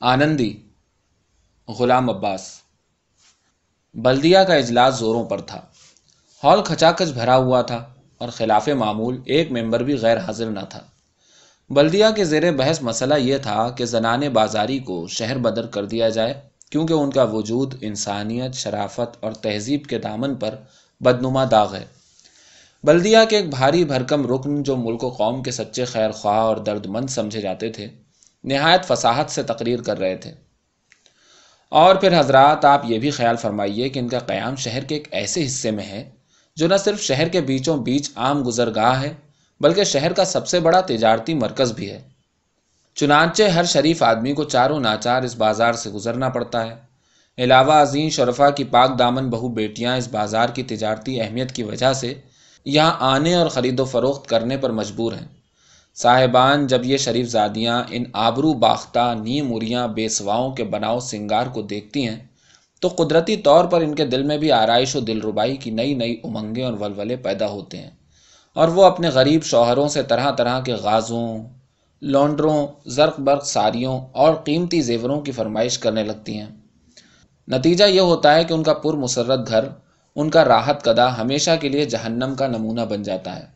آنندی، غلام عباس۔ بلدیہ کا اجلاس زوروں پر تھا۔ ہال کھچا کچ بھرا ہوا تھا اور خلاف معمول ایک ممبر بھی غیر حاضر نہ تھا۔ بلدیہ کے زیر بحث مسئلہ یہ تھا کہ زنان بازاری کو شہر بدر کر دیا جائے، کیونکہ ان کا وجود انسانیت، شرافت اور تہذیب کے دامن پر بدنما داغ ہے۔ بلدیہ کے ایک بھاری بھرکم رکن جو ملک و قوم کے سچے خیر خواہ اور درد مند سمجھے جاتے تھے نہایت فصاحت سے تقریر کر رہے تھے۔ اور پھر حضرات، آپ یہ بھی خیال فرمائیے کہ ان کا قیام شہر کے ایک ایسے حصے میں ہے جو نہ صرف شہر کے بیچوں بیچ عام گزرگاہ ہے، بلکہ شہر کا سب سے بڑا تجارتی مرکز بھی ہے۔ چنانچہ ہر شریف آدمی کو چاروں ناچار اس بازار سے گزرنا پڑتا ہے۔ علاوہ عظیم شرفا کی پاک دامن بہو بیٹیاں اس بازار کی تجارتی اہمیت کی وجہ سے یہاں آنے اور خرید و فروخت کرنے پر مجبور ہیں۔ صاحبان، جب یہ شریف زادیاں ان آبرو باختہ نیم اریاں بے سواؤں کے بناؤ سنگار کو دیکھتی ہیں، تو قدرتی طور پر ان کے دل میں بھی آرائش و دل ربائی کی نئی نئی امنگیں اور ولولے پیدا ہوتے ہیں۔ اور وہ اپنے غریب شوہروں سے طرح طرح کے غازوں، لونڈروں، زرق برق ساریوں اور قیمتی زیوروں کی فرمائش کرنے لگتی ہیں۔ نتیجہ یہ ہوتا ہے کہ ان کا پر مسرت گھر، ان کا راحت کدا ہمیشہ کے لیے جہنم کا نمونہ بن جاتا ہے۔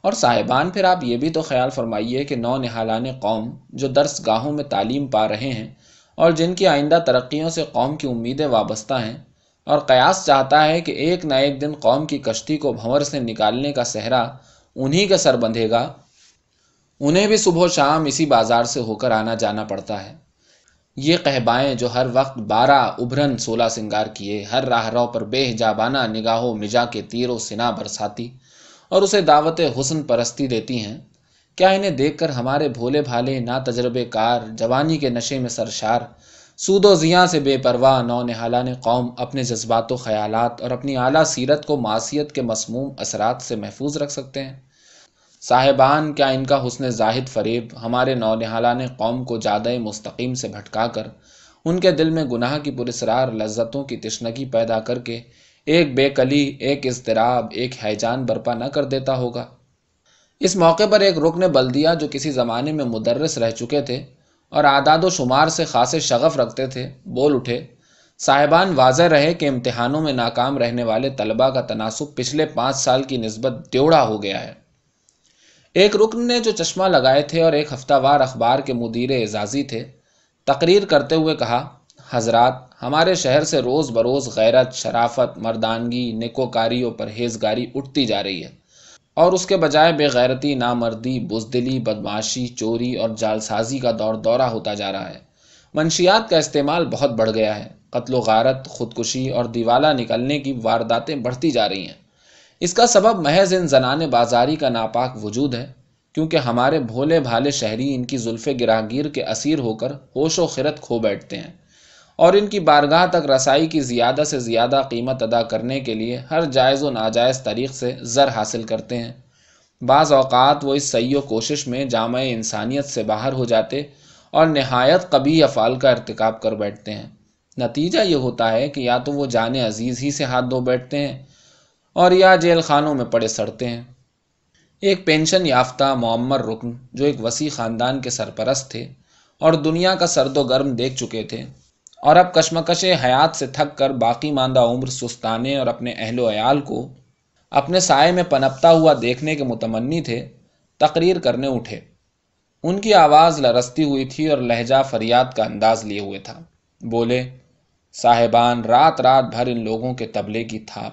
اور صاحبان، پھر آپ یہ بھی تو خیال فرمائیے کہ نو نہالان قوم جو درس گاہوں میں تعلیم پا رہے ہیں اور جن کی آئندہ ترقیوں سے قوم کی امیدیں وابستہ ہیں اور قیاس چاہتا ہے کہ ایک نہ ایک دن قوم کی کشتی کو بھنور سے نکالنے کا صحرا انہی کا سر بندھے گا۔ انہیں بھی صبح و شام اسی بازار سے ہو کر آنا جانا پڑتا ہے۔ یہ قہبائیں جو ہر وقت بارہ ابھرن سولہ سنگار کیے، ہر راہ رو پر بے حجابانہ نگاہوں مجا کے تیر و سنا برساتی۔ اور اسے دعوت حسن پرستی دیتی ہیں۔ کیا انہیں دیکھ کر ہمارے بھولے بھالے نا تجربے کار، جوانی کے نشے میں سرشار، سود و زیاں سے بے پرواہ نو نہالان قوم اپنے جذبات و خیالات اور اپنی اعلیٰ سیرت کو معاشیت کے مسموم اثرات سے محفوظ رکھ سکتے ہیں؟ صاحبان، کیا ان کا حسن زاہد فریب ہمارے نونحالان قوم کو جادہ مستقیم سے بھٹکا کر، ان کے دل میں گناہ کی پرسرار لذتوں کی تشنگی پیدا کر کے ایک بے کلی، ایک اضطراب، ایک حیجان برپا نہ کر دیتا ہوگا۔ اس موقع پر ایک رکن بلدیا جو کسی زمانے میں مدرس رہ چکے تھے اور اعداد و شمار سے خاصے شغف رکھتے تھے، بول اٹھے۔ صاحبان واضح رہے کہ امتحانوں میں ناکام رہنے والے طلبہ کا تناسب پچھلے پانچ سال کی نسبت ڈیوڑا ہو گیا ہے۔ ایک رکن نے جو چشمہ لگائے تھے اور ایک ہفتہ وار اخبار کے مدیر اعزازی تھے، تقریر کرتے ہوئے کہا حضرات، ہمارے شہر سے روز بروز غیرت، شرافت، مردانگی نکوکاری اور پرہیزگاری اٹھتی جا رہی ہے۔ اور اس کے بجائے بے غیرتی، نامردی، بزدلی بدماشی چوری اور جالسازی کا دور دورہ ہوتا جا رہا ہے۔ منشیات کا استعمال بہت بڑھ گیا ہے۔ قتل و غارت، خودکشی اور دیوالا نکلنے کی وارداتیں بڑھتی جا رہی ہیں۔ اس کا سبب محض ان زنان بازاری کا ناپاک وجود ہے، کیونکہ ہمارے بھولے بھالے شہری ان کی زلف گراگیر کے اسیر ہو کر ہوش و خرت کھو بیٹھتے ہیں۔ اور ان کی بارگاہ تک رسائی کی زیادہ سے زیادہ قیمت ادا کرنے کے لیے ہر جائز و ناجائز طریق سے زر حاصل کرتے ہیں۔ بعض اوقات وہ اس سی و کوشش میں جامع انسانیت سے باہر ہو جاتے اور نہایت قبی افعال کا ارتکاب کر بیٹھتے ہیں۔ نتیجہ یہ ہوتا ہے کہ یا تو وہ جان عزیز ہی سے ہاتھ دھو بیٹھتے ہیں اور یا جیل خانوں میں پڑے سڑتے ہیں۔ ایک پینشن یافتہ معمر رکن جو ایک وسیع خاندان کے سرپرست تھے اور دنیا کا سرد و گرم دیکھ چکے تھے اور اب کشمکش حیات سے تھک کر باقی ماندہ عمر سستانے اور اپنے اہل و عیال کو اپنے سائے میں پنپتا ہوا دیکھنے کے متمنی تھے، تقریر کرنے اٹھے۔ ان کی آواز لرستی ہوئی تھی اور لہجہ فریاد کا انداز لیے ہوئے تھا۔ بولے، صاحبان، رات رات بھر ان لوگوں کے تبلے کی تھاپ،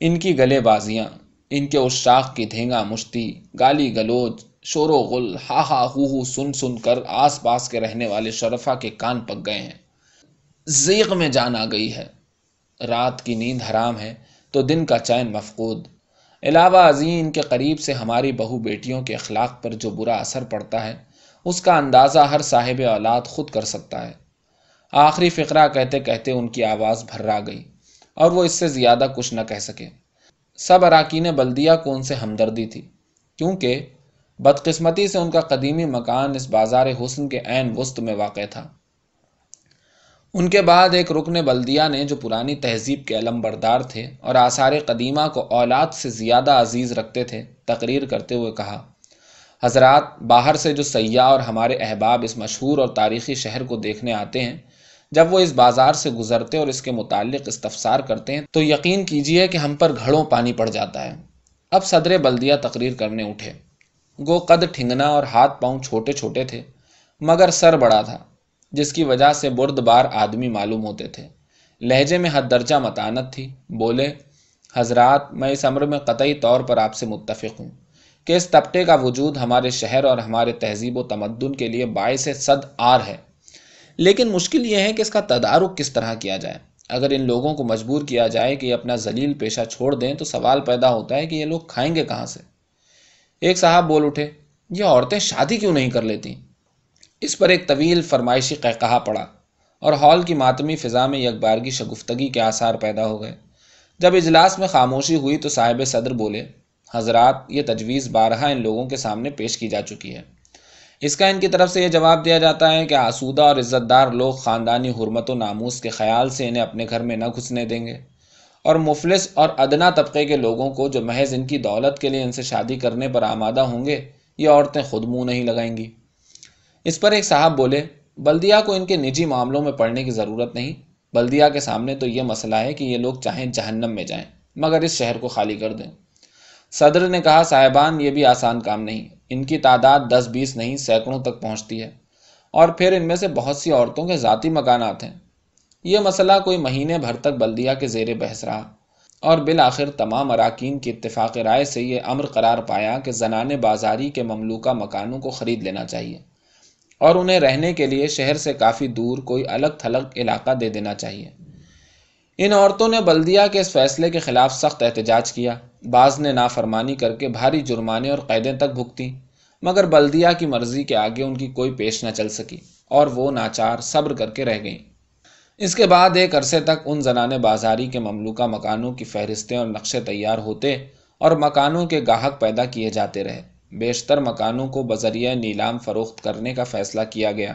ان کی گلے بازیاں، ان کے اشاخ کی دھینگا مشتی، گالی گلوچ، شور و غل ہا ہا ہو ہو سن سن کر آس پاس کے رہنے والے شرفا کے کان پک گئے ہیں۔ زیغ میں جان آ گئی ہے۔ رات کی نیند حرام ہے تو دن کا چین مفقود۔ علاوہ ازیں کے قریب سے ہماری بہو بیٹیوں کے اخلاق پر جو برا اثر پڑتا ہے، اس کا اندازہ ہر صاحب اولاد خود کر سکتا ہے۔ آخری فقرہ کہتے کہتے ان کی آواز بھررا گئی اور وہ اس سے زیادہ کچھ نہ کہہ سکے۔ سب اراکین بلدیہ کو ان سے ہمدردی تھی، کیونکہ بدقسمتی سے ان کا قدیمی مکان اس بازار حسن کے عین وسط میں واقع تھا۔ ان کے بعد ایک رکن بلدیہ نے جو پرانی تہذیب کے علم بردار تھے اور آثار قدیمہ کو اولاد سے زیادہ عزیز رکھتے تھے، تقریر کرتے ہوئے کہا، حضرات، باہر سے جو سیاح اور ہمارے احباب اس مشہور اور تاریخی شہر کو دیکھنے آتے ہیں، جب وہ اس بازار سے گزرتے اور اس کے متعلق استفسار کرتے ہیں، تو یقین کیجیے کہ ہم پر گھڑوں پانی پڑ جاتا ہے۔ اب صدر بلدیہ تقریر کرنے اٹھے۔ گو قد ٹھنگنا اور ہاتھ پاؤں چھوٹے چھوٹے تھے، مگر سر بڑا تھا۔ جس کی وجہ سے برد بار آدمی معلوم ہوتے تھے۔ لہجے میں حد درجہ متانت تھی۔ بولے، حضرات، میں اس عمر میں قطعی طور پر آپ سے متفق ہوں کہ اس طبقے کا وجود ہمارے شہر اور ہمارے تہذیب و تمدن کے لیے باعث صد آر ہے۔ لیکن مشکل یہ ہے کہ اس کا تدارک کس طرح کیا جائے۔ اگر ان لوگوں کو مجبور کیا جائے کہ یہ اپنا ذلیل پیشہ چھوڑ دیں، تو سوال پیدا ہوتا ہے کہ یہ لوگ کھائیں گے کہاں سے۔ ایک صاحب بول اٹھے، یہ عورتیں شادی کیوں نہیں کر لیتی اس پر ایک طویل فرمائشی قہقہا پڑا اور ہال کی ماتمی فضا میں یکبارگی شگفتگی کے آثار پیدا ہو گئے۔ جب اجلاس میں خاموشی ہوئی تو صاحب صدر بولے، حضرات، یہ تجویز بارہا ان لوگوں کے سامنے پیش کی جا چکی ہے۔ اس کا ان کی طرف سے یہ جواب دیا جاتا ہے کہ آسودہ اور عزت دار لوگ خاندانی حرمت و ناموس کے خیال سے انہیں اپنے گھر میں نہ گھسنے دیں گے۔ اور مفلس اور ادنا طبقے کے لوگوں کو جو محض ان کی دولت کے لیے ان سے شادی کرنے پر آمادہ ہوں گے، یہ عورتیں خود منہ نہیں لگائیں گی۔ اس پر ایک صاحب بولے بلدیا کو ان کے نجی معاملوں میں پڑھنے کی ضرورت نہیں بلدیا کے سامنے تو یہ مسئلہ ہے کہ یہ لوگ چاہیں جہنم میں جائیں، مگر اس شہر کو خالی کر دیں۔ صدر نے کہا، صاحبان، یہ بھی آسان کام نہیں، ان کی تعداد دس بیس نہیں، سینکڑوں تک پہنچتی ہے۔ اور پھر ان میں سے بہت سی عورتوں کے ذاتی مکانات ہیں۔ یہ مسئلہ کوئی مہینے بھر تک بلدیا کے زیر بحث رہا۔ اور بالآخر تمام اراکین کی اتفاق رائے سے یہ امر قرار پایا کہ زنان بازاری کے مملوکہ مکانوں کو خرید لینا چاہیے۔ اور انہیں رہنے کے لیے شہر سے کافی دور کوئی الگ تھلگ علاقہ دے دینا چاہیے۔ ان عورتوں نے بلدیا کے اس فیصلے کے خلاف سخت احتجاج کیا۔ بعض نے نافرمانی کر کے بھاری جرمانے اور قیدیں تک بھگتی، مگر بلدیا کی مرضی کے آگے ان کی کوئی پیش نہ چل سکی اور وہ ناچار صبر کر کے رہ گئیں۔ اس کے بعد ایک عرصے تک ان زنان بازاری کے مملوکہ مکانوں کی فہرستیں اور نقشے تیار ہوتے اور مکانوں کے گاہک پیدا کیے جاتے رہے۔ بیشتر مکانوں کو بذریعہ نیلام فروخت کرنے کا فیصلہ کیا گیا۔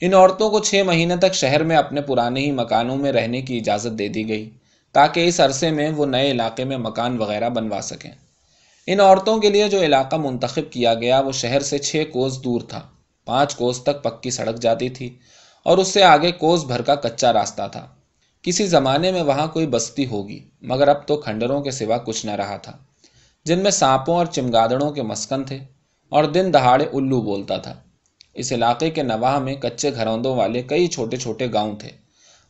ان عورتوں کو چھ مہینے تک شہر میں اپنے پرانے ہی مکانوں میں رہنے کی اجازت دے دی گئی تاکہ اس عرصے میں وہ نئے علاقے میں مکان وغیرہ بنوا سکیں۔ ان عورتوں کے لیے جو علاقہ منتخب کیا گیا وہ شہر سے چھ کوس دور تھا۔ پانچ کوس تک پکی سڑک جاتی تھی اور اس سے آگے کوس بھر کا کچا راستہ تھا۔ کسی زمانے میں وہاں کوئی بستی ہوگی، مگر اب تو کھنڈروں کے سوا کچھ نہ رہا تھا۔ جن میں سانپوں اور چمگادڑوں کے مسکن تھے اور دن دہاڑے الو بولتا تھا۔ اس علاقے کے نواح میں کچے گھروندوں والے کئی چھوٹے چھوٹے گاؤں تھے،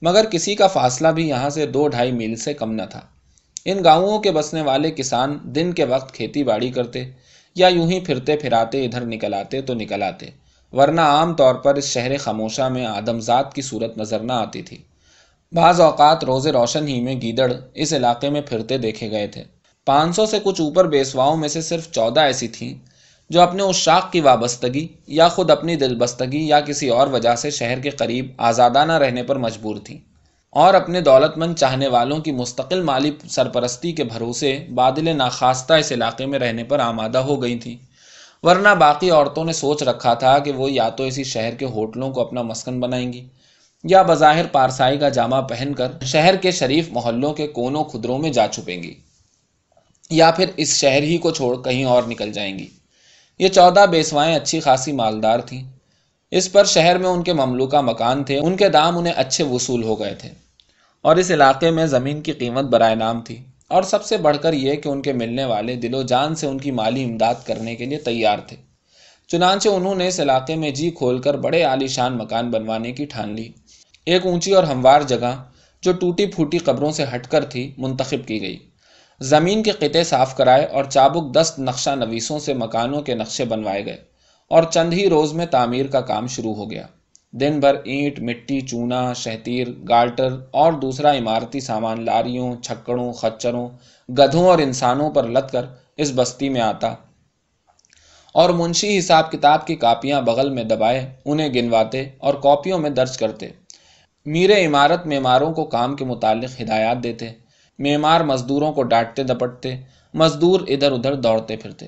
مگر کسی کا فاصلہ بھی یہاں سے دو ڈھائی میل سے کم نہ تھا۔ ان گاؤں کے بسنے والے کسان دن کے وقت کھیتی باڑی کرتے یا یوں ہی پھرتے پھراتے ادھر نکل آتے تو نکل آتے ورنہ عام طور پر اس شہر خاموشہ میں آدمزاد کی صورت نظر نہ آتی تھی۔ بعض اوقات روز روشن ہی میں گیدڑ اس علاقے میں پھرتے دیکھے گئے تھے۔ پانچ سو سے کچھ اوپر بیسواؤں میں سے صرف چودہ ایسی تھیں جو اپنے اس شاخ کی وابستگی یا خود اپنی دل بستگی یا کسی اور وجہ سے شہر کے قریب آزادانہ رہنے پر مجبور تھیں اور اپنے دولت مند چاہنے والوں کی مستقل مالی سرپرستی کے بھروسے بادل ناخواستہ اس علاقے میں رہنے پر آمادہ ہو گئی تھیں۔ ورنہ باقی عورتوں نے سوچ رکھا تھا کہ وہ یا تو اسی شہر کے ہوٹلوں کو اپنا مسکن بنائیں گی یا بظاہر پارسائی کا جامع پہن کر شہر کے شریف محلوں کے کونوں خدروں میں جا چھپیں گی۔ یا پھر اس شہر ہی کو چھوڑ کہیں اور نکل جائیں گی۔ یہ چودہ بیسوائیں اچھی خاصی مالدار تھیں۔ اس پر شہر میں ان کے مملوکہ مکان تھے۔ ان کے دام انہیں اچھے وصول ہو گئے تھے۔ اور اس علاقے میں زمین کی قیمت برائے نام تھی۔ اور سب سے بڑھ کر یہ کہ ان کے ملنے والے دل و جان سے ان کی مالی امداد کرنے کے لیے تیار تھے۔ چنانچہ انہوں نے اس علاقے میں جی کھول کر بڑے عالی شان مکان بنوانے کی ٹھان لی۔ ایک اونچی اور ہموار جگہ جو ٹوٹی پھوٹی قبروں سے ہٹ کر تھی، منتخب کی گئی۔ زمین کے قطع صاف کرائے اور چابک دست نقشہ نویسوں سے مکانوں کے نقشے بنوائے گئے اور چند ہی روز میں تعمیر کا کام شروع ہو گیا۔ دن بھر اینٹ، مٹی، چونا، شہتیر، گالٹر اور دوسرا عمارتی سامان لاریوں، چھکڑوں، خچروں، گدھوں اور انسانوں پر لد کر اس بستی میں آتا اور منشی حساب کتاب کی کاپیاں بغل میں دبائے، انہیں گنواتے اور کاپیوں میں درج کرتے۔ میرے عمارت معماروں کو کام کے متعلق ہدایات دیتے۔ معمار مزدوروں کو ڈانٹتے دپٹتے، مزدور ادھر ادھر دوڑتے پھرتے۔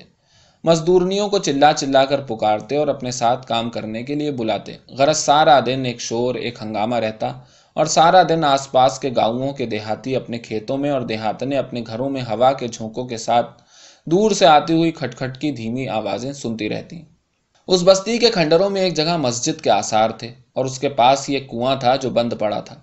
مزدورنیوں کو چلا چلا کر پکارتے اور اپنے ساتھ کام کرنے کے لیے بلاتے۔ غرض سارا دن ایک شور، ایک ہنگامہ رہتا اور سارا دن آس پاس کے گاؤں کے دیہاتی اپنے کھیتوں میں اور دیہاتنے اپنے گھروں میں ہوا کے جھونکوں کے ساتھ دور سے آتی ہوئی کھٹ کھٹ کی دھیمی آوازیں سنتی رہتی۔ اس بستی کے کھنڈروں میں ایک جگہ مسجد کے آثار تھے اور اس کے پاس یہ کنواں تھا جو بند پڑا تھا۔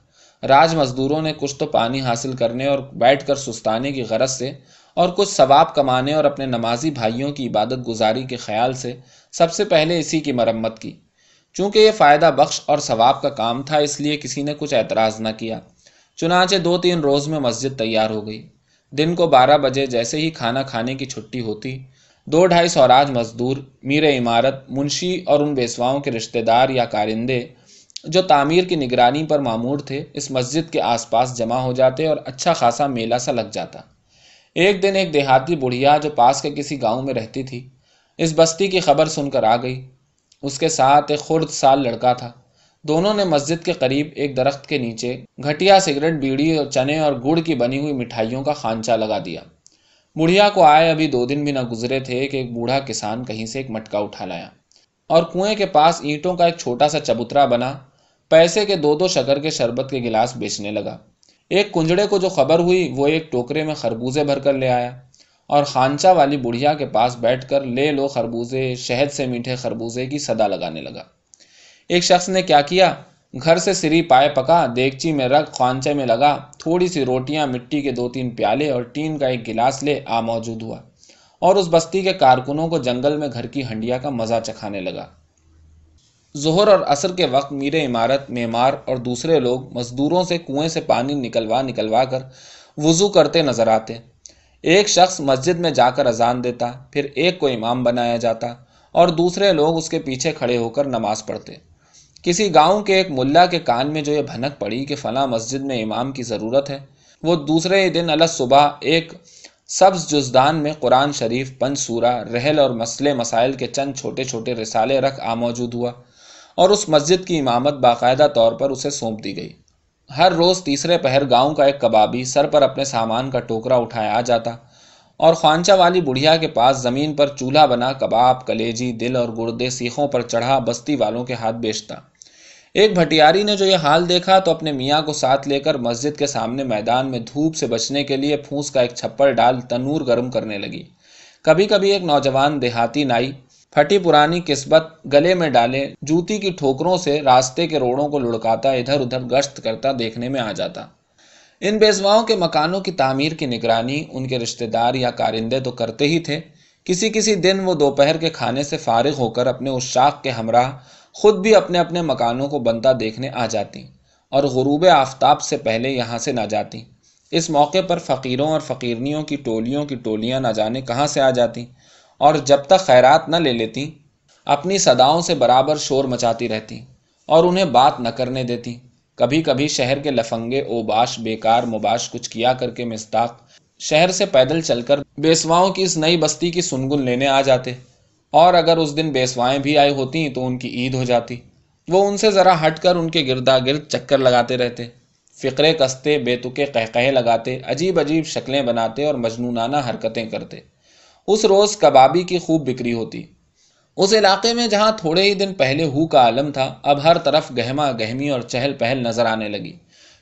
راج مزدوروں نے کچھ تو پانی حاصل کرنے اور بیٹھ کر سستانے کی غرض سے اور کچھ ثواب کمانے اور اپنے نمازی بھائیوں کی عبادت گزاری کے خیال سے سب سے پہلے اسی کی مرمت کی۔ چونکہ یہ فائدہ بخش اور ثواب کا کام تھا، اس لیے کسی نے کچھ اعتراض نہ کیا۔ چنانچہ دو تین روز میں مسجد تیار ہو گئی۔ دن کو بارہ بجے جیسے ہی کھانا کھانے کی چھٹی ہوتی، دو ڈھائی سوراج مزدور، میر عمارت، منشی اور ان بیسواؤں کے رشتہ دار یا کارندے جو تعمیر کی نگرانی پر معمور تھے، اس مسجد کے آس پاس جمع ہو جاتے اور اچھا خاصا میلہ سا لگ جاتا۔ ایک دن ایک دیہاتی بڑھیا جو پاس کے کسی گاؤں میں رہتی تھی، اس بستی کی خبر سن کر آ گئی۔ اس کے ساتھ ایک خرد سال لڑکا تھا۔ دونوں نے مسجد کے قریب ایک درخت کے نیچے گھٹیا سگریٹ، بیڑی اور چنے اور گڑ کی بنی ہوئی مٹھائیوں کا خانچہ لگا دیا۔ بڑھیا کو آئے ابھی دو دن بھی نہ گزرے تھے کہ ایک بوڑھا کسان کہیں سے ایک مٹکا اٹھا لایا۔ اور کنویں کے پاس اینٹوں کا ایک چھوٹا سا چبوترا بنا۔ پیسے کے دو دو شکر کے شربت کے گلاس بیچنے لگا۔ ایک کنجڑے کو جو خبر ہوئی، وہ ایک ٹوکرے میں خربوزے بھر کر لے آیا۔ اور خانچہ والی بڑھیا کے پاس بیٹھ کر لے لو خربوزے، شہد سے میٹھے خربوزے کی صدا لگانے لگا۔ ایک شخص نے کیا کیا؟ گھر سے سری پائے پکا، دیگچی میں رکھ خوانچے میں لگا۔ تھوڑی سی روٹیاں، مٹی کے دو تین پیالے اور ٹین کا ایک گلاس لے، آ موجود ہوا۔ اور اس بستی کے کارکنوں کو جنگل میں گھر کی ہنڈیا کا مزہ چکھانے لگا۔ ظہر اور عصر کے وقت میر عمارت، معمار اور دوسرے لوگ مزدوروں سے کنویں سے پانی نکلوا نکلوا کر وضو کرتے نظر آتے۔ ایک شخص مسجد میں جا کر اذان دیتا، پھر ایک کو امام بنایا جاتا اور دوسرے لوگ اس کے پیچھے کھڑے ہو کر نماز پڑھتے۔ کسی گاؤں کے ایک ملا کے کان میں جو یہ بھنک پڑی کہ فلاں مسجد میں امام کی ضرورت ہے، وہ دوسرے دن الگ صبح ایک سبز جزدان میں قرآن شریف، پنج سورہ، رحل اور مسئلے مسائل کے چند چھوٹے چھوٹے رسالے رکھ آ موجود ہوا۔ اور اس مسجد کی امامت باقاعدہ طور پر اسے سونپ دی گئی۔ ہر روز تیسرے پہر گاؤں کا ایک کبابی سر پر اپنے سامان کا ٹوکرا اٹھایا آ جاتا اور خوانچہ والی بڑھیا کے پاس زمین پر چولہا بنا کباب، کلیجی، دل اور گردے سیخوں پر چڑھا بستی والوں کے ہاتھ بیچتا۔ ایک بھٹیاری نے جو یہ حال دیکھا تو اپنے میاں کو ساتھ لے کر مسجد کے سامنے میدان میں دھوپ سے بچنے کے لیے پھونس کا ایک چھپر ڈال تنور گرم کرنے لگی۔ کبھی کبھی ایک نوجوان دیہاتی نائی پھٹی پرانی قسمت گلے میں ڈالے، جوتی کی ٹھوکروں سے راستے کے روڑوں کو لڑکاتا، ادھر ادھر گشت کرتا، دیکھنے میں آ جاتا۔ ان بیزواؤں کے مکانوں کی تعمیر کی نگرانی، ان کے رشتہ دار یا کارندے تو کرتے ہی تھے۔ کسی کسی دن وہ دوپہر کے کھانے سے فارغ ہو کر اپنے اس شاخ کے ہمراہ خود بھی اپنے اپنے مکانوں کو بنتا دیکھنے آ جاتی اور غروب آفتاب سے پہلے یہاں سے نہ جاتی۔ اس موقع پر فقیروں اور فقیرنیوں کی ٹولیوں کی ٹولیاں نہ جانے کہاں سے آ جاتی؟ اور جب تک خیرات نہ لے لیتی اپنی صداؤں سے برابر شور مچاتی رہتی اور انہیں بات نہ کرنے دیتی کبھی کبھی شہر کے لفنگے، اوباش، بیکار، مباش کچھ کیا کر کے مستاق، شہر سے پیدل چل کر بیسواؤں کی اس نئی بستی کی سنگن لینے آ جاتے۔ اور اگر اس دن بیسوائیں بھی آئی ہوتی تو ان کی عید ہو جاتی۔ وہ ان سے ذرا ہٹ کر ان کے گردا گرد چکر لگاتے رہتے۔ فقرے کستے بے تکے قہقہے لگاتے، عجیب عجیب شکلیں بناتے اور مجنونانہ حرکتیں کرتے۔ اس روز کبابی کی خوب بکری ہوتی۔ اس علاقے میں جہاں تھوڑے ہی دن پہلے ہو کا عالم تھا، اب ہر طرف گہما گہمی اور چہل پہل نظر آنے لگی۔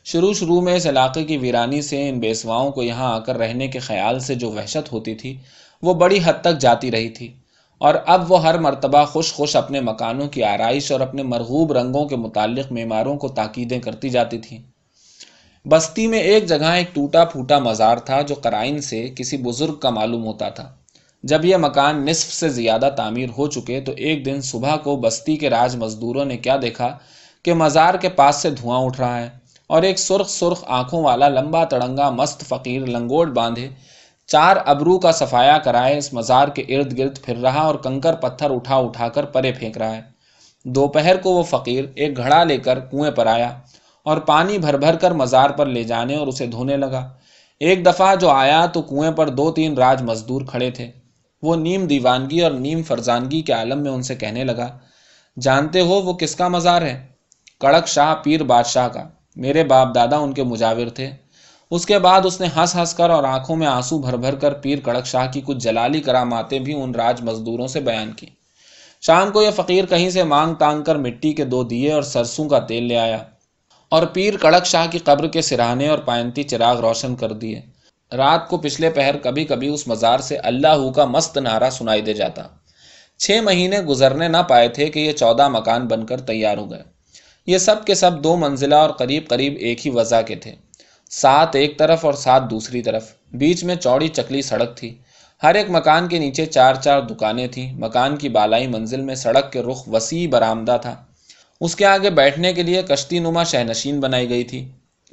شروع شروع میں اس علاقے کی ویرانی سے ان بیسواؤں کو یہاں آ کر رہنے کے خیال سے جو وحشت ہوتی تھی، وہ بڑی حد تک جاتی رہی تھی۔ اور اب وہ ہر مرتبہ خوش خوش اپنے مکانوں کی آرائش اور اپنے مرغوب رنگوں کے متعلق معماروں کو تاکیدیں کرتی جاتی تھیں بستی میں ایک جگہ ایک ٹوٹا پھوٹا مزار تھا جو قرائن سے کسی بزرگ کا معلوم ہوتا تھا۔ جب یہ مکان نصف سے زیادہ تعمیر ہو چکے تو ایک دن صبح کو بستی کے راج مزدوروں نے کیا دیکھا کہ مزار کے پاس سے دھواں اٹھ رہا ہے اور ایک سرخ سرخ آنکھوں والا لمبا تڑنگا مست فقیر لنگوٹ باندھے چار ابرو کا صفایا کرائے اس مزار کے ارد گرد پھر رہا اور کنکر پتھر اٹھا اٹھا کر پرے پھینک رہا ہے۔ دوپہر کو وہ فقیر ایک گھڑا لے کر کنویں پر آیا اور پانی بھر بھر کر مزار پر لے جانے اور اسے دھونے لگا۔ ایک دفعہ جو آیا تو کنویں پر دو تین راج مزدور کھڑے تھے۔ وہ نیم دیوانگی اور نیم فرزانگی کے عالم میں ان سے کہنے لگا، جانتے ہو وہ کس کا مزار ہے؟ کڑک شاہ پیر بادشاہ کا۔ میرے باپ دادا ان کے مجاور تھے۔ اس کے بعد اس نے ہنس ہنس کر اور آنکھوں میں آنسو بھر بھر کر پیر کڑک شاہ کی کچھ جلالی کراماتیں بھی ان راج مزدوروں سے بیان کی شام کو یہ فقیر کہیں سے مانگ تانگ کر مٹی کے دو دیے اور سرسوں کا تیل لے آیا اور پیر کڑک شاہ کی قبر کے سراہنے اور پائنتی چراغ روشن کر دیے۔ رات کو پچھلے پہر کبھی کبھی اس مزار سے اللہ کا مست نعرہ سنائی دے جاتا۔ چھ مہینے گزرنے نہ پائے تھے کہ یہ چودہ مکان بن کر تیار ہو گئے۔ یہ سب کے سب دو منزلہ اور قریب قریب ایک ہی وضع کے تھے۔ سات ایک طرف اور سات دوسری طرف۔ بیچ میں چوڑی چکلی سڑک تھی۔ ہر ایک مکان کے نیچے چار چار دکانیں تھیں۔ مکان کی بالائی منزل میں سڑک کے رخ وسیع برآمدہ تھا۔ اس کے آگے بیٹھنے کے لیے کشتی نما شہنشین بنائی گئی تھی،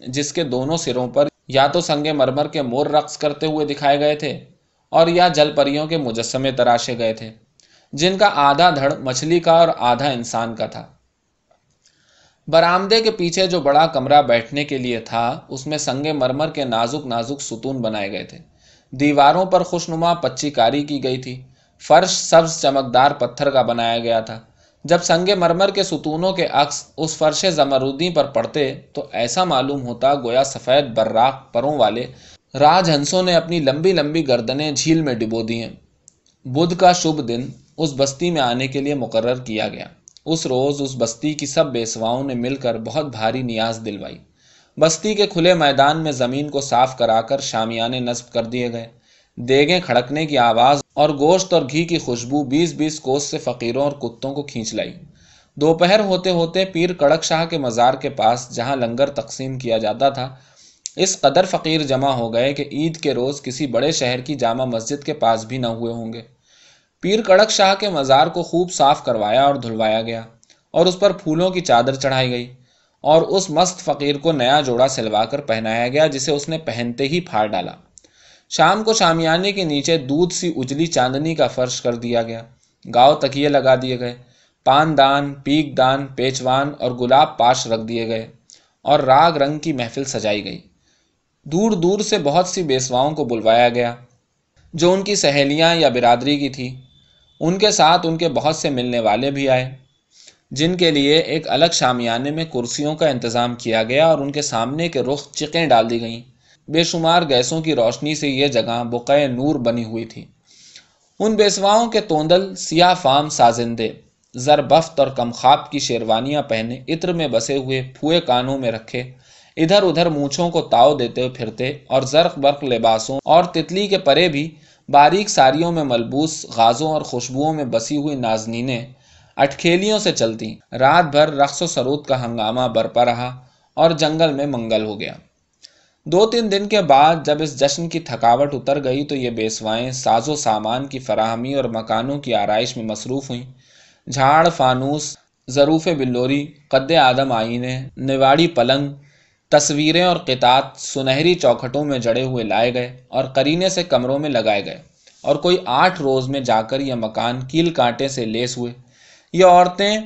جس کے دونوں سروں پر یا تو سنگ مرمر کے مور رقص کرتے ہوئے دکھائے گئے تھے اور یا جل پریوں کے مجسمے تراشے گئے تھے، جن کا آدھا دھڑ مچھلی کا اور آدھا انسان کا تھا۔ برآمدے کے پیچھے جو بڑا کمرہ بیٹھنے کے لیے تھا، اس میں سنگ مرمر کے نازک نازک ستون بنائے گئے تھے۔ دیواروں پر خوشنما پچی کاری کی گئی تھی۔ فرش سبز چمکدار پتھر کا بنایا گیا تھا۔ جب سنگ مرمر کے ستونوں کے عکس اس فرش زمرودی پر پڑتے تو ایسا معلوم ہوتا گویا سفید براق پروں والے راج ہنسوں نے اپنی لمبی لمبی گردنیں جھیل میں ڈبو دی ہیں بدھ کا شبھ دن اس بستی میں آنے کے لیے مقرر کیا گیا۔ اس روز اس بستی کی سب بیسواؤں نے مل کر بہت بھاری نیاز دلوائی۔ بستی کے کھلے میدان میں زمین کو صاف کرا کر شامیانے نصب کر دیے گئے۔ دیگیں کھڑکنے کی آواز اور گوشت اور گھی کی خوشبو بیس بیس کوس سے فقیروں اور کتوں کو کھینچ لائی۔ دوپہر ہوتے ہوتے پیر کڑک شاہ کے مزار کے پاس جہاں لنگر تقسیم کیا جاتا تھا، اس قدر فقیر جمع ہو گئے کہ عید کے روز کسی بڑے شہر کی جامع مسجد کے پاس بھی نہ ہوئے ہوں گے۔ پیر کڑک شاہ کے مزار کو خوب صاف کروایا اور دھلوایا گیا اور اس پر پھولوں کی چادر چڑھائی گئی اور اس مست فقیر کو نیا جوڑا سلوا کر پہنایا گیا جسے اس نے پہنتے ہی پھاڑ ڈالا۔ شام کو شامیانے کے نیچے دودھ سی اجلی چاندنی کا فرش کر دیا گیا۔ گاؤ تکیے لگا دیے گئے۔ پان دان، پیک دان پیچوان اور گلاب پاش رکھ دیے گئے اور راگ رنگ کی محفل سجائی گئی۔ دور دور سے بہت سی بیسواؤں کو بلوایا گیا جو ان کی سہیلیاں یا برادری کی تھی۔ ان کے ساتھ ان کے بہت سے ملنے والے بھی آئے جن کے لیے ایک الگ شامیانے میں کرسیوں کا انتظام کیا گیا اور ان کے سامنے کے رخ چکیں ڈال دی گئیں۔ بے شمار گیسوں کی روشنی سے یہ جگہ بقع نور بنی ہوئی تھی۔ ان بیسواؤں کے توندل سیاہ فام سازندے، زر بفت اور کم خواب کی شیروانیاں پہنے عطر میں بسے ہوئے پھوئے کانوں میں رکھے، ادھر ادھر مونچھوں کو تاؤ دیتے پھرتے اور زرق برق لباسوں اور تتلی کے پرے بھی باریک ساریوں میں ملبوس غازوں اور خوشبوؤں میں بسی ہوئی نازنینیں اٹکھیلیوں سے چلتی رات بھر رقص و سرود کا ہنگامہ برپا رہا اور جنگل میں منگل ہو گیا۔ دو تین دن کے بعد جب اس جشن کی تھکاوٹ اتر گئی تو یہ بیسوائیں ساز و سامان کی فراہمی اور مکانوں کی آرائش میں مصروف ہوئیں۔ جھاڑ، فانوس، ظروف بلوری، قد آدم آئینے، نواڑی پلنگ، تصویریں اور قطعات سنہری چوکھٹوں میں جڑے ہوئے لائے گئے اور کرینے سے کمروں میں لگائے گئے اور کوئی آٹھ روز میں جا کر یہ مکان کیل کانٹے سے لیس ہوئے۔ یہ عورتیں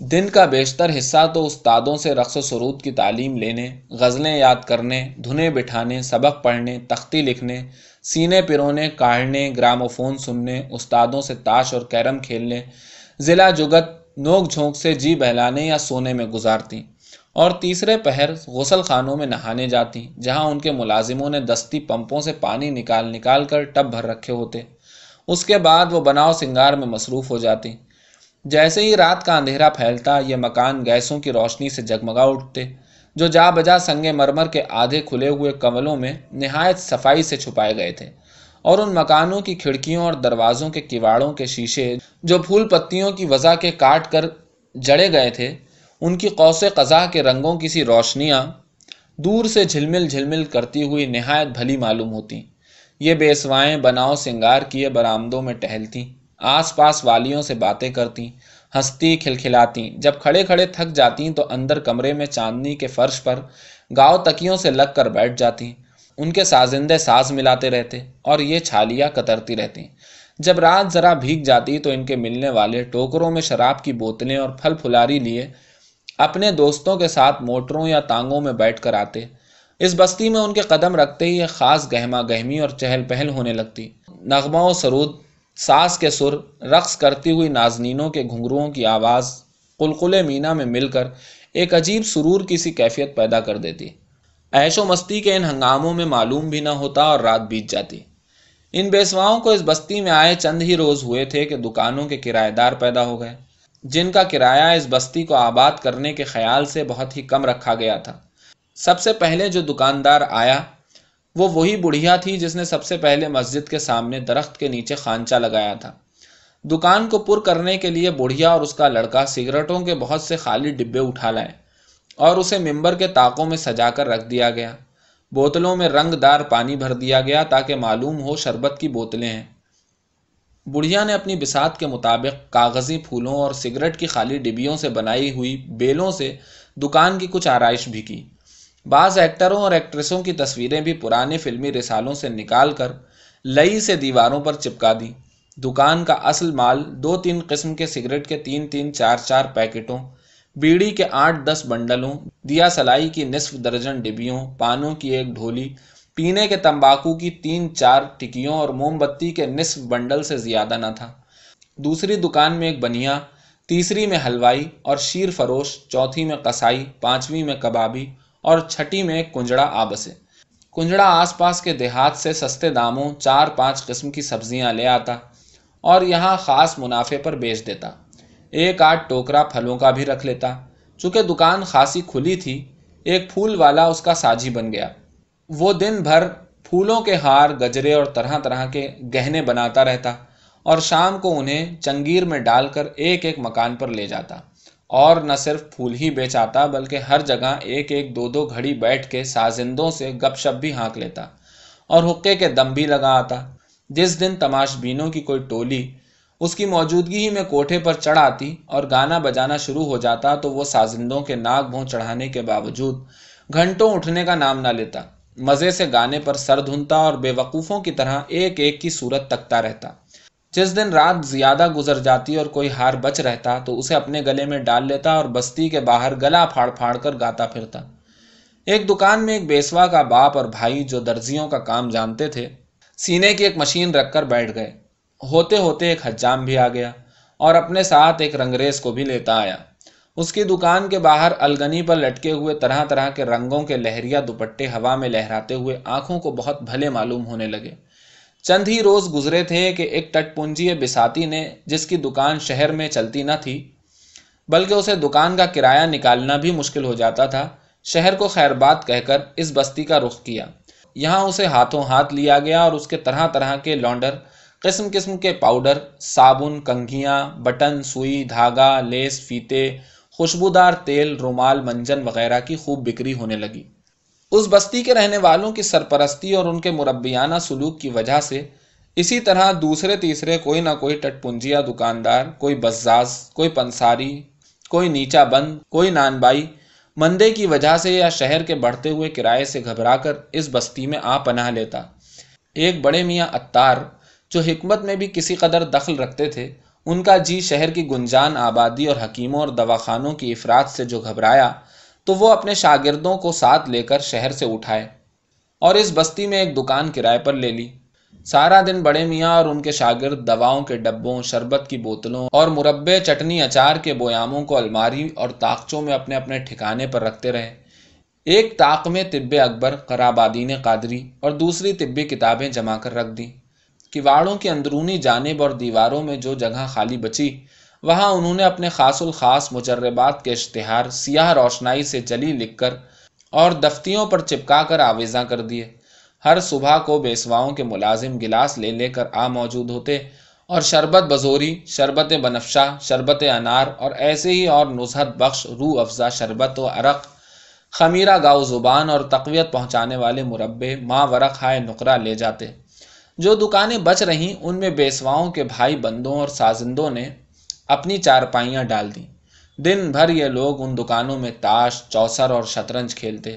دن کا بیشتر حصہ تو استادوں سے رقص و سرود کی تعلیم لینے، غزلیں یاد کرنے دھنے بٹھانے، سبق پڑھنے، تختی لکھنے، سینے پرونے کاڑھنے، گراموفون سننے، استادوں سے تاش اور کیرم کھیلنے، ضلع جگت نوک جھونک سے جی بہلانے یا سونے میں گزارتی۔ اور تیسرے پہر غسل خانوں میں نہانے جاتی، جہاں ان کے ملازموں نے دستی پمپوں سے پانی نکال نکال کر ٹب بھر رکھے ہوتے۔ اس کے بعد وہ بناؤ سنگار میں مصروف ہو جاتی۔ جیسے ہی رات کا اندھیرا پھیلتا، یہ مکان گیسوں کی روشنی سے جگمگا اٹھتے، جو جا بجا سنگ مرمر کے آدھے کھلے ہوئے کملوں میں نہایت صفائی سے چھپائے گئے تھے۔ اور ان مکانوں کی کھڑکیوں اور دروازوں کے کواڑوں کے شیشے، جو پھول پتیوں کی وضع کے کاٹ کر جڑے گئے تھے، ان کی قوس قضا کے رنگوں کی سی روشنیاں دور سے جھلمل جھلمل کرتی ہوئی نہایت بھلی معلوم ہوتی یہ بیسوائیں بناؤ سنگار کیے برآمدوں میں ٹہلتی آس پاس والیوں سے باتیں کرتی ہنستی، کھلکھلاتی۔ جب کھڑے کھڑے تھک جاتی تو اندر کمرے میں چاندنی کے فرش پر گاؤ تکیوں سے لگ کر بیٹھ جاتی ان کے سازندے ساز ملاتے رہتے اور یہ چھالیاں کترتی رہتی جب رات ذرا بھیگ جاتی تو ان کے ملنے والے ٹوکروں میں شراب کی بوتلیں اور پھل پھلاری لیے اپنے دوستوں کے ساتھ موٹروں یا تانگوں میں بیٹھ کر آتے۔ اس بستی میں ان کے قدم رکھتے ہی ایک خاص گہما گہمی اور چہل پہل ہونے لگتی۔ نغمہ و سرود ساس کے سر رقص کرتی ہوئی نازنینوں کے گھنگروؤں کی آواز قلقل مینا میں مل کر ایک عجیب سرور کی سی کیفیت پیدا کر دیتی۔ عیش و مستی کے ان ہنگاموں میں معلوم بھی نہ ہوتا اور رات بیت جاتی۔ ان بیسواؤں کو اس بستی میں آئے چند ہی روز ہوئے تھے کہ دکانوں کے کرایہ دار پیدا ہو گئے۔ جن کا کرایہ اس بستی کو آباد کرنے کے خیال سے بہت ہی کم رکھا گیا تھا۔ سب سے پہلے جو دکاندار آیا وہ وہی بڑھیا تھی جس نے سب سے پہلے مسجد کے سامنے درخت کے نیچے خانچہ لگایا تھا۔ دکان کو پر کرنے کے لیے بڑھیا اور اس کا لڑکا سگریٹوں کے بہت سے خالی ڈبے اٹھا لائے اور اسے ممبر کے تاکوں میں سجا کر رکھ دیا گیا۔ بوتلوں میں رنگ دار پانی بھر دیا گیا تاکہ معلوم ہو شربت کی بوتلیں ہیں۔ بڑھیا نے اپنی بسات کے مطابق کاغذی پھولوں اور سگریٹ کی خالی ڈبیوں سے بنائی ہوئی بیلوں سے دکان کی کچھ آرائش بھی کی۔ بعض ایکٹروں اور ایکٹریسوں کی تصویریں بھی پرانے فلمی رسالوں سے نکال کر لئی سے دیواروں پر چپکا دی دکان کا اصل مال دو تین قسم کے سگریٹ کے تین تین چار چار پیکٹوں، بیڑی کے آٹھ دس بنڈلوں، دیا سلائی کی نصف درجن ڈبیوں، پانوں کی ایک ڈھولی، پینے کے تمباکو کی تین چار ٹکیوں اور موم بتی کے نصف بنڈل سے زیادہ نہ تھا۔ دوسری دکان میں ایک بنیا، تیسری میں حلوائی اور شیر فروش، چوتھی میں قصائی، پانچویں میں کبابی اور چھٹی میں ایک کنجڑا آبسے کنجڑا آس پاس کے دیہات سے سستے داموں چار پانچ قسم کی سبزیاں لے آتا اور یہاں خاص منافع پر بیچ دیتا۔ ایک آٹھ ٹوکرا پھلوں کا بھی رکھ لیتا۔ چونکہ دکان خاصی کھلی تھی، ایک پھول والا اس کا ساجی بن گیا۔ وہ دن بھر پھولوں کے ہار، گجرے اور طرح طرح کے گہنے بناتا رہتا اور شام کو انہیں چنگیر میں ڈال کر ایک ایک مکان پر لے جاتا۔ اور نہ صرف پھول ہی بیچ آتا بلکہ ہر جگہ ایک ایک دو دو گھڑی بیٹھ کے سازندوں سے گپ شپ بھی ہانک لیتا اور حقے کے دم بھی لگا آتا۔ جس دن تماش بینوں کی کوئی ٹولی اس کی موجودگی ہی میں کوٹھے پر چڑھ آتی اور گانا بجانا شروع ہو جاتا تو وہ سازندوں کے ناک بھون چڑھانے کے باوجود گھنٹوں اٹھنے کا نام نہ لیتا۔ مزے سے گانے پر سر دھنتا اور بے وقوفوں کی طرح ایک ایک کی صورت تکتا رہتا۔ جس دن رات زیادہ گزر جاتی اور کوئی ہار بچ رہتا تو اسے اپنے گلے میں ڈال لیتا اور بستی کے باہر گلا پھاڑ پھاڑ کر گاتا پھرتا۔ ایک دکان میں ایک بیسوا کا باپ اور بھائی جو درزیوں کا کام جانتے تھے، سینے کی ایک مشین رکھ کر بیٹھ گئے۔ ہوتے ہوتے ایک حجام بھی آ گیا اور اپنے ساتھ ایک رنگریز کو بھی لیتا آیا۔ اس کی دکان کے باہر الگنی پر لٹکے ہوئے طرح طرح کے رنگوں کے لہریا دوپٹے ہوا میں لہراتے ہوئے آنکھوں کو بہت بھلے معلوم ہونے لگے۔ چند ہی روز گزرے تھے کہ ایک ٹٹ پونجی بساتی نے، جس کی دکان شہر میں چلتی نہ تھی، بلکہ اسے دکان کا کرایہ نکالنا بھی مشکل ہو جاتا تھا، شہر کو خیر بات کہہ کر اس بستی کا رخ کیا۔ یہاں اسے ہاتھوں ہاتھ لیا گیا اور اس کے طرح طرح کے لانڈر قسم قسم کے پاؤڈر، صابن، کنگھیاں، بٹن، سوئی، دھاگا، لیس، فیتے، خوشبودار تیل، رومال، منجن وغیرہ کی خوب بکری ہونے لگی۔ اس بستی کے رہنے والوں کی سرپرستی اور ان کے مربیانہ سلوک کی وجہ سے اسی طرح دوسرے تیسرے کوئی نہ کوئی ٹٹ پنجیا دکاندار، کوئی بزاز، کوئی پنساری، کوئی نیچا بند، کوئی نان بائی مندے کی وجہ سے یا شہر کے بڑھتے ہوئے کرائے سے گھبرا کر اس بستی میں آ پناہ لیتا۔ ایک بڑے میاں اتار جو حکمت میں بھی کسی قدر دخل رکھتے تھے، ان کا جی شہر کی گنجان، آبادی اور حکیموں اور دواخانوں کی افراد سے جو گھبرایا تو وہ اپنے شاگردوں کو ساتھ لے کر شہر سے اٹھائے اور اس بستی میں ایک دکان کرائے پر لے لی۔ سارا دن بڑے میاں اور ان کے شاگرد دواؤں کے ڈبوں، شربت کی بوتلوں اور مربے چٹنی اچار کے بویاموں کو الماری اور تاخچوں میں اپنے اپنے ٹھکانے پر رکھتے رہے۔ ایک طاق میں طب اکبر، قرابادین قادری اور دوسری طبی کتابیں جما کر رکھ دیں۔ کواڑوں کی اندرونی جانب اور دیواروں میں جو جگہ خالی بچی وہاں انہوں نے اپنے خاص الخاص مجربات کے اشتہار، سیاہ روشنائی سے جلی لکھ کر اور دفتیوں پر چپکا کر آویزاں کر دیے۔ ہر صبح کو بیسواؤں کے ملازم گلاس لے لے کر آ موجود ہوتے اور شربت بزوری، شربت بنفشا شربت انار اور ایسے ہی اور نزہت بخش، روح افزا، شربت و عرق، خمیرہ گاؤ زبان اور تقویت پہنچانے والے مربے ماں ورق ہائے نقرہ لے جاتے۔ جو دکانیں بچ رہیں، ان میں بیسواؤں کے بھائی بندوں اور سازندوں نے اپنی چارپائیاں ڈال دیں۔ دن بھر یہ لوگ ان دکانوں میں تاش، چوسر اور شطرنج کھیلتے،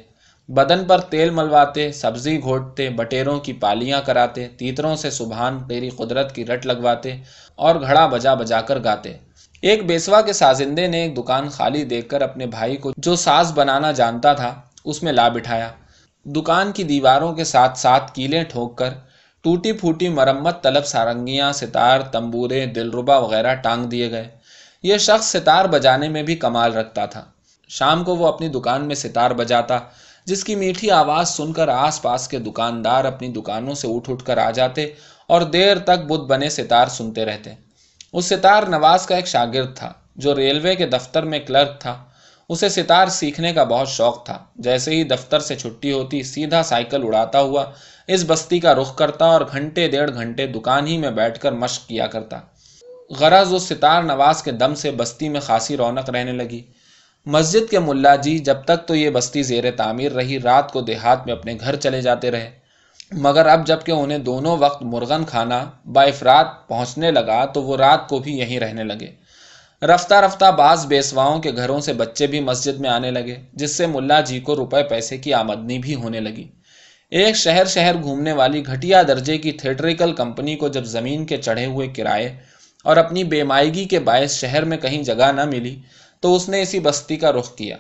بدن پر تیل ملواتے، سبزی گھوٹتے بٹیروں کی پالیاں کراتے، تیتروں سے سبحان تیری قدرت کی رٹ لگواتے اور گھڑا بجا بجا کر گاتے۔ ایک بیسوا کے سازندے نے ایک دکان خالی دیکھ کر اپنے بھائی کو جو ساز بنانا جانتا تھا، اس میں لا بٹھایا۔ دکان کی دیواروں کے ساتھ ساتھ کیلیں ٹھوک کر ٹوٹی پھوٹی مرمت، طلب سارنگیاں، ستار تمبورے دلربا وغیرہ ٹانگ دیے گئے۔ یہ شخص ستار بجانے میں بھی کمال رکھتا تھا۔ شام کو وہ اپنی دکان میں ستار بجاتا، جس کی میٹھی آواز سن کر آس پاس کے دکاندار اپنی دکانوں سے اٹھ اٹھ کر آ جاتے اور دیر تک بدھ بنے ستار سنتے رہتے۔ اس ستار نواز کا ایک شاگرد تھا، جو ریلوے کے دفتر میں کلرک تھا۔ اسے ستار سیکھنے کا بہت شوق تھا۔ جیسے ہی دفتر سے چھٹی ہوتی، سیدھا سائیکل اڑاتا ہوا اس بستی کا رخ کرتا اور گھنٹے ڈیڑھ گھنٹے دکان ہی میں بیٹھ کر مشق کیا کرتا۔ غرض اس ستار نواز کے دم سے بستی میں خاصی رونق رہنے لگی۔ مسجد کے ملا جی جب تک تو یہ بستی زیر تعمیر رہی، رات کو دیہات میں اپنے گھر چلے جاتے رہے۔ مگر اب جبکہ انہیں دونوں وقت مرغن کھانا با افراد پہنچنے لگا تو وہ رات کو بھی یہیں رہنے لگے۔ رفتہ رفتہ بعض بیسواؤں کے گھروں سے بچے بھی مسجد میں آنے لگے، جس سے ملا جی کو روپے پیسے کی آمدنی بھی ہونے لگی۔ ایک شہر شہر گھومنے والی گھٹیا درجے کی تھیٹریکل کمپنی کو جب زمین کے چڑھے ہوئے کرائے اور اپنی بے مائیگی کے باعث شہر میں کہیں جگہ نہ ملی تو اس نے اسی بستی کا رخ کیا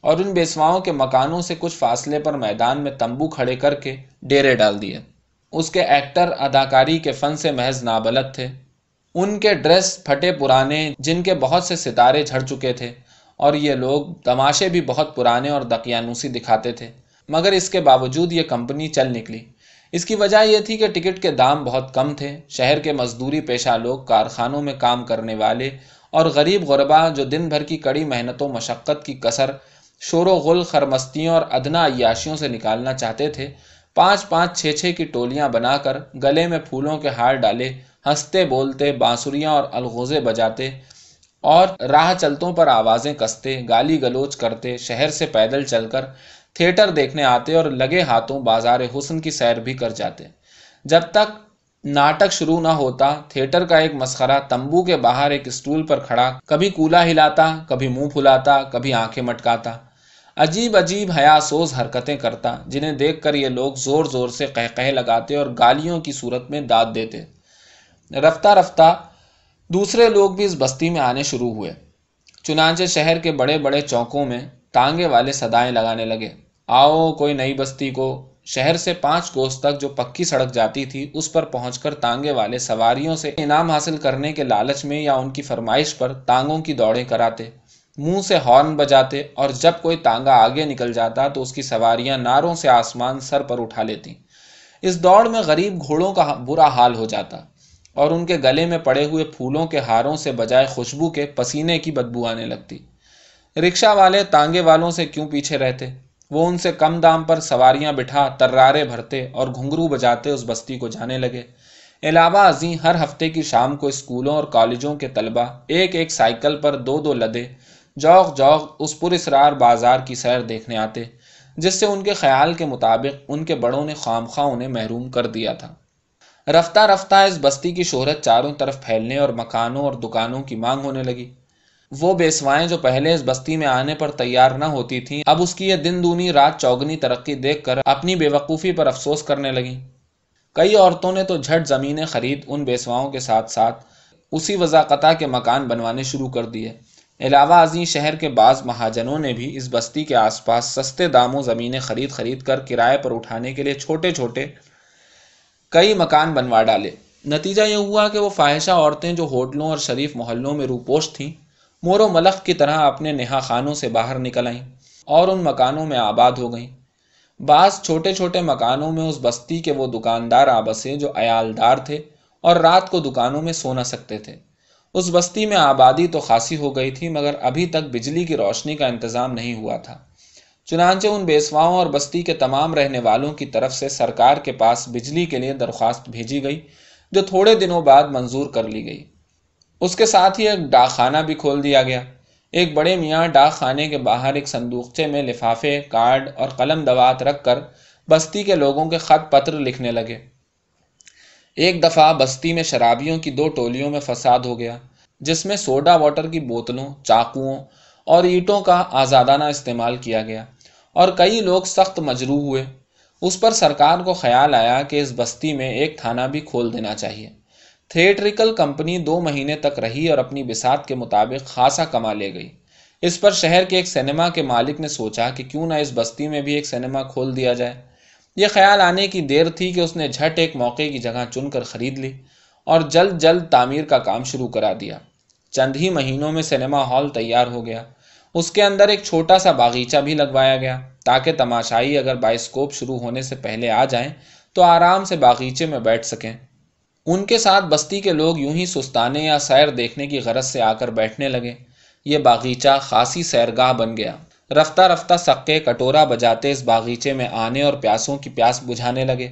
اور ان بیسواؤں کے مکانوں سے کچھ فاصلے پر میدان میں تمبو کھڑے کر کے ڈیرے ڈال دیے۔ اس کے ایکٹر اداکاری کے فن سے محض نابلد تھے۔ ان کے ڈریس پھٹے پرانے جن کے بہت سے ستارے جھڑ چکے تھے اور یہ لوگ تماشے بھی بہت پرانے اور دقیانوسی دکھاتے تھے۔ مگر اس کے باوجود یہ کمپنی چل نکلی۔ اس کی وجہ یہ تھی کہ ٹکٹ کے دام بہت کم تھے۔ شہر کے مزدوری پیشہ لوگ، کارخانوں میں کام کرنے والے اور غریب غربا جو دن بھر کی کڑی محنت و مشقت کی کثر شور و غل، خرمستیوں اور ادنا عیاشیوں سے نکالنا چاہتے تھے، پانچ پانچ چھ چھ کی ٹولیاں بنا کر گلے میں پھولوں کے ہار ڈالے، ہنستے بولتے بانسریاں اور الغوزے بجاتے اور راہ چلتوں پر آوازیں کستے، گالی گلوچ کرتے، شہر سے پیدل چل کر تھیٹر دیکھنے آتے اور لگے ہاتھوں بازار حسن کی سیر بھی کر جاتے۔ جب تک ناٹک شروع نہ ہوتا، تھیٹر کا ایک مسخرہ تمبو کے باہر ایک اسٹول پر کھڑا، کبھی کولا ہلاتا، کبھی منہ پھلاتا، کبھی آنکھیں مٹکاتا۔ عجیب عجیب حیا سوز حرکتیں کرتا، جنہیں دیکھ کر یہ لوگ زور زور سے کہہ لگاتے اور گالیوں کی صورت میں داد دیتے۔ رفتہ رفتہ دوسرے لوگ بھی اس بستی میں آنے شروع ہوئے۔ چنانچہ شہر کے بڑے بڑے چوکوں میں تانگے والے سدائیں لگانے لگے۔ آؤ، کوئی نئی بستی کو۔ شہر سے پانچ کوس تک جو پکی سڑک جاتی تھی، اس پر پہنچ کر تانگے والے سواریوں سے انعام حاصل کرنے کے لالچ میں یا ان کی فرمائش پر تانگوں کی دوڑیں کراتے۔ منہ سے ہارن بجاتے اور جب کوئی تانگا آگے نکل جاتا تو اس کی سواریاں ناروں سے آسمان سر پر اٹھا لیتی۔ اس دوڑ میں غریب گھوڑوں کا برا حال ہو جاتا اور ان کے گلے میں پڑے ہوئے پھولوں کے ہاروں سے بجائے خوشبو کے پسینے کی بدبو آنے لگتی۔ رکشا والے تانگے والوں سے کیوں پیچھے رہتے؟ وہ ان سے کم دام پر سواریاں بٹھا، ترارے بھرتے اور گھنگرو بجاتے اس بستی کو جانے لگے۔ علاوہ ازیں ہر ہفتے کی شام کو اسکولوں اور کالجوں کے طلبہ ایک ایک سائیکل پر دو دو لدے جوغ جوغ اس پر اسرار بازار کی سیر دیکھنے آتے، جس سے ان کے خیال کے مطابق ان کے بڑوں نے خام خواہ انہیں محروم کر دیا تھا۔ رفتہ رفتہ اس بستی کی شہرت چاروں طرف پھیلنے اور مکانوں اور دکانوں کی مانگ ہونے لگی۔ وہ بیسوائیں جو پہلے اس بستی میں آنے پر تیار نہ ہوتی تھیں، اب اس کی یہ دن دونی رات چوگنی ترقی دیکھ کر اپنی بے وقوفی پر افسوس کرنے لگیں۔ کئی عورتوں نے تو جھٹ زمینیں خرید ان بیسواؤں کے ساتھ ساتھ اسی وضاقتہ کے مکان بنوانے شروع کر دیے۔ علاوہ ازیں شہر کے بعض مہاجنوں نے بھی اس بستی کے آس پاس سستے داموں زمینیں خرید خرید کر کرائے پر اٹھانے کے لیے چھوٹے چھوٹے کئی مکان بنوا ڈالے۔ نتیجہ یہ ہوا کہ وہ فاحشہ عورتیں جو ہوٹلوں اور شریف محلوں میں روپوش تھیں مور و ملخ کی طرح اپنے نہا خانوں سے باہر نکل آئیں اور ان مکانوں میں آباد ہو گئیں۔ بعض چھوٹے چھوٹے مکانوں میں اس بستی کے وہ دکاندار آبسے جو عیالدار تھے اور رات کو دکانوں میں سو نہ سکتے تھے۔ اس بستی میں آبادی تو خاصی ہو گئی تھی، مگر ابھی تک بجلی کی روشنی کا انتظام نہیں ہوا تھا۔ چنانچہ ان بیسواؤں اور بستی کے تمام رہنے والوں کی طرف سے سرکار کے پاس بجلی کے لیے درخواست بھیجی گئی، جو تھوڑے دنوں بعد منظور کر لی گئی۔ اس کے ساتھ ہی ایک ڈاک خانہ بھی کھول دیا گیا۔ ایک بڑے میاں ڈاک خانے کے باہر ایک صندوقچے میں لفافے، کارڈ اور قلم دوات رکھ کر بستی کے لوگوں کے خط پتر لکھنے لگے۔ ایک دفعہ بستی میں شرابیوں کی دو ٹولیوں میں فساد ہو گیا، جس میں سوڈا واٹر کی بوتلوں، چاقوؤں اور اینٹوں کا آزادانہ استعمال کیا گیا اور کئی لوگ سخت مجروح ہوئے۔ اس پر سرکار کو خیال آیا کہ اس بستی میں ایک تھانہ بھی کھول دینا چاہیے۔ تھیٹریکل کمپنی دو مہینے تک رہی اور اپنی بسات کے مطابق خاصا کما لے گئی۔ اس پر شہر کے ایک سینما کے مالک نے سوچا کہ کیوں نہ اس بستی میں بھی ایک سینما کھول دیا جائے۔ یہ خیال آنے کی دیر تھی کہ اس نے جھٹ ایک موقع کی جگہ چن کر خرید لی اور جلد جلد تعمیر کا کام شروع کرا دیا۔ چند ہی مہینوں میں سنیما ہال تیار ہو گیا۔ اس کے اندر ایک چھوٹا سا باغیچہ بھی لگوایا گیا۔ تاکہ تماشائی اگر بائسکوپ شروع ہونے سے پہلے آ جائیں تو آرام سے باغیچے میں بیٹھ سکیں۔ ان کے ساتھ بستی کے لوگ یوں ہی سستانے یا سیر دیکھنے کی غرض سے آ کر بیٹھنے لگے۔ یہ باغیچہ خاصی سیرگاہ بن گیا۔ رفتہ رفتہ سکے کٹورا بجاتے اس باغیچے میں آنے اور پیاسوں کی پیاس بجھانے لگے۔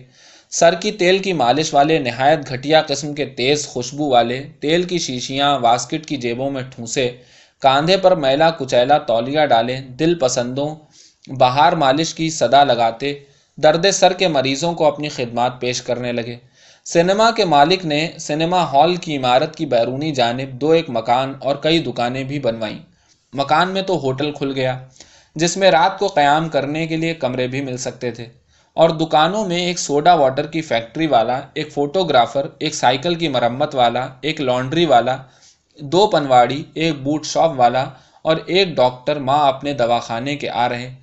سر کی تیل کی مالش والے نہایت گھٹیا قسم کے تیز خوشبو والے، تیل کی شیشیاں، واسکٹ کی جیبوں میں ٹھونسے، کاندھے پر میلا کچیلا تولیا ڈالے، دل پسندوں، بہار مالش کی صدا لگاتے، درد سر کے مریضوں کو اپنی خدمات پیش کرنے لگے۔ سنیما کے مالک نے سنیما ہال کی عمارت کی بیرونی جانب دو ایک مکان اور کئی دکانیں بھی بنوائیں۔ مکان میں تو ہوٹل کھل گیا، جس میں رات کو قیام کرنے کے لیے کمرے بھی مل سکتے تھے۔ اور دکانوں میں ایک سوڈا واٹر کی فیکٹری والا، ایک فوٹوگرافر، ایک سائیکل کی مرمت والا، ایک لانڈری والا، دو پنواڑی، ایک بوٹ شاپ والا اور ایک ڈاکٹر ماں اپنے دواخانے کے آ رہے۔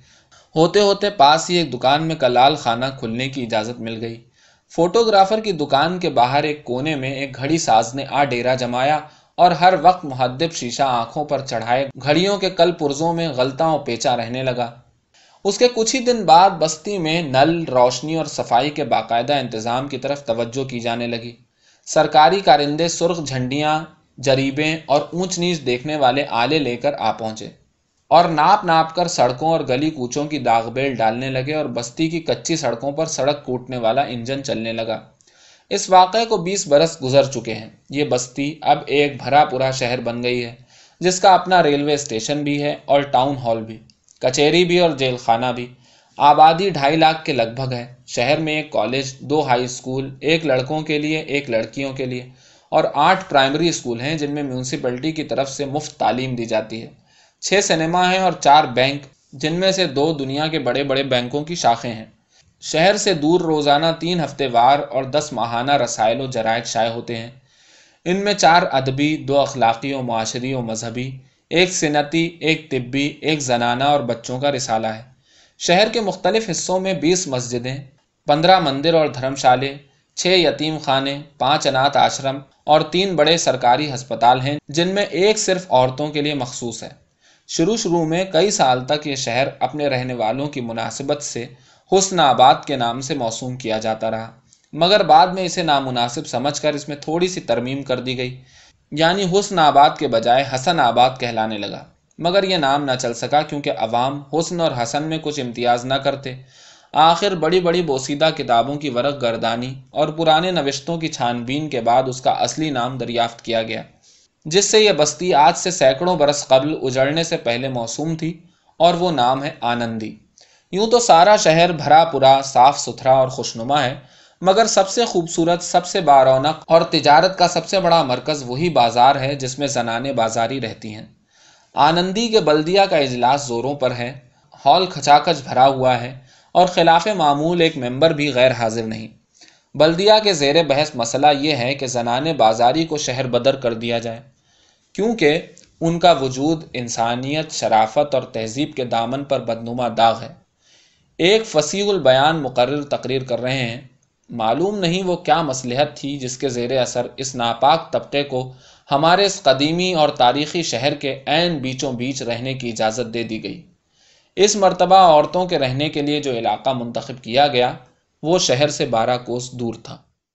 ہوتے ہوتے پاس ہی ایک دکان میں کلال خانہ کھلنے کی اجازت مل گئی۔ فوٹوگرافر کی دکان کے باہر ایک کونے میں ایک گھڑی ساز نے آ ڈیرا جمایا اور ہر وقت محدب شیشہ آنکھوں پر چڑھائے گھڑیوں کے کل پرزوں میں غلطاں پیچا رہنے لگا۔ اس کے کچھ ہی دن بعد بستی میں نل، روشنی اور صفائی کے باقاعدہ انتظام کی طرف توجہ کی جانے لگی۔ سرکاری کارندے، سرخ جھنڈیاں، جریبیں اور اونچ نیچ دیکھنے والے آلے لے کر آ پہنچے۔ اور ناپ ناپ کر سڑکوں اور گلی کوچوں کی داغ بیل ڈالنے لگے اور بستی کی کچی سڑکوں پر سڑک کوٹنے والا انجن چلنے لگا۔ اس واقعے کو بیس برس گزر چکے ہیں۔ یہ بستی اب ایک بھرا پورا شہر بن گئی ہے، جس کا اپنا ریلوے اسٹیشن بھی ہے اور ٹاؤن ہال بھی، کچہری بھی اور جیل خانہ بھی۔ آبادی ڈھائی لاکھ کے لگ بھگ ہے۔ شہر میں ایک کالج، دو ہائی اسکول، ایک لڑکوں کے لیے، ایک لڑکیوں کے لیے۔ اور آٹھ پرائمری اسکول ہیں جن میں میونسپلٹی کی طرف سے مفت تعلیم دی جاتی ہے۔ چھ سنیما ہیں اور چار بینک، جن میں سے دو دنیا کے بڑے بڑے بینکوں کی شاخیں ہیں۔ شہر سے دور روزانہ تین ہفتے وار اور دس ماہانہ رسائل و جرائد شائع ہوتے ہیں۔ ان میں چار ادبی، دو اخلاقی و معاشری و مذہبی، ایک صنعتی، ایک طبی، ایک زنانہ اور بچوں کا رسالہ ہے۔ شہر کے مختلف حصوں میں بیس مسجدیں، پندرہ مندر اور دھرم شالے چھ یتیم خانے، پانچ انات آشرم اور تین بڑے سرکاری ہسپتال ہیں، جن میں ایک صرف عورتوں کے لیے مخصوص ہے۔ شروع شروع میں کئی سال تک یہ شہر اپنے رہنے والوں کی مناسبت سے حسن آباد کے نام سے موسوم کیا جاتا رہا، مگر بعد میں اسے نامناسب سمجھ کر اس میں تھوڑی سی ترمیم کر دی گئی۔ یعنی حسن آباد کے بجائے حسن آباد کہلانے لگا، مگر یہ نام نہ چل سکا کیونکہ عوام حسن اور حسن میں کچھ امتیاز نہ کرتے۔ آخر بڑی بڑی بوسیدہ کتابوں کی ورق گردانی اور پرانے نوشتوں کی چھان بین کے بعد اس کا اصلی نام دریافت کیا گیا۔ جس سے یہ بستی آج سے سینکڑوں برس قبل اجڑنے سے پہلے موسوم تھی اور وہ نام ہے آنندی۔ یوں تو سارا شہر بھرا پورا، صاف ستھرا اور خوشنما ہے، مگر سب سے خوبصورت، سب سے بارونق اور تجارت کا سب سے بڑا مرکز وہی بازار ہے جس میں زنانے بازاری رہتی ہیں۔ آنندی کے بلدیا کا اجلاس زوروں پر ہے، ہال کھچاکچ بھرا ہوا ہے اور خلاف معمول ایک ممبر بھی غیر حاضر نہیں۔ بلدیا کے زیر بحث مسئلہ یہ ہے کہ زنانے بازاری کو شہر بدر کر دیا جائے۔ کیونکہ ان کا وجود انسانیت، شرافت اور تہذیب کے دامن پر بدنما داغ ہے۔ ایک فصیح البیان مقرر تقریر کر رہے ہیں۔ معلوم نہیں وہ کیا مصلحت تھی جس کے زیر اثر اس ناپاک طبقے کو ہمارے اس قدیمی اور تاریخی شہر کے عین بیچوں بیچ رہنے کی اجازت دے دی گئی۔ اس مرتبہ عورتوں کے رہنے کے لیے جو علاقہ منتخب کیا گیا، وہ شہر سے بارہ کوس دور تھا۔